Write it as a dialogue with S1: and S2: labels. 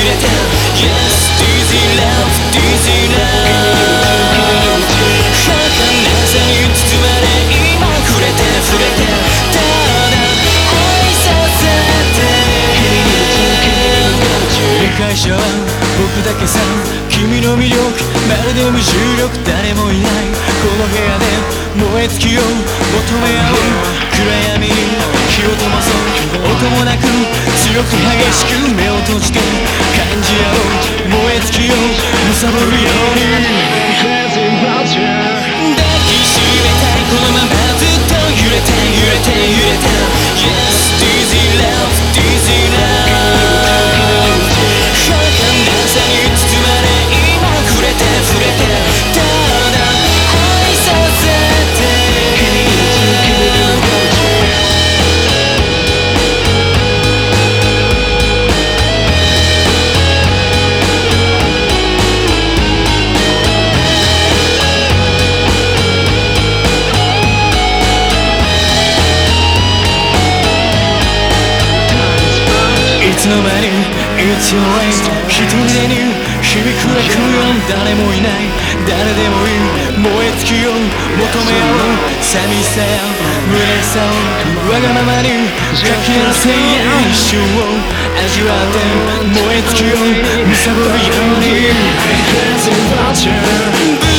S1: れた Yes Disneyland Disneyland 儚さに包まれ今触れて触れて。ただ恋させて。理解者は僕だけさ君の魅力まるで無重力誰もいないこの部屋で燃え。尽きよう求め合う暗闇に火を灯そう音もなく強く激しく目を閉じて感じ合おう燃え尽きよう貪るように抱きしめたいこのままずっと揺れて揺れて揺れて It's your late 一人でに響くエクよ誰もいない誰でもいい燃え尽きよう。求め合おう。寂しさや虚しさをわがままに書き鳴らせや一瞬を味わって燃え尽きよう。貪るよう。に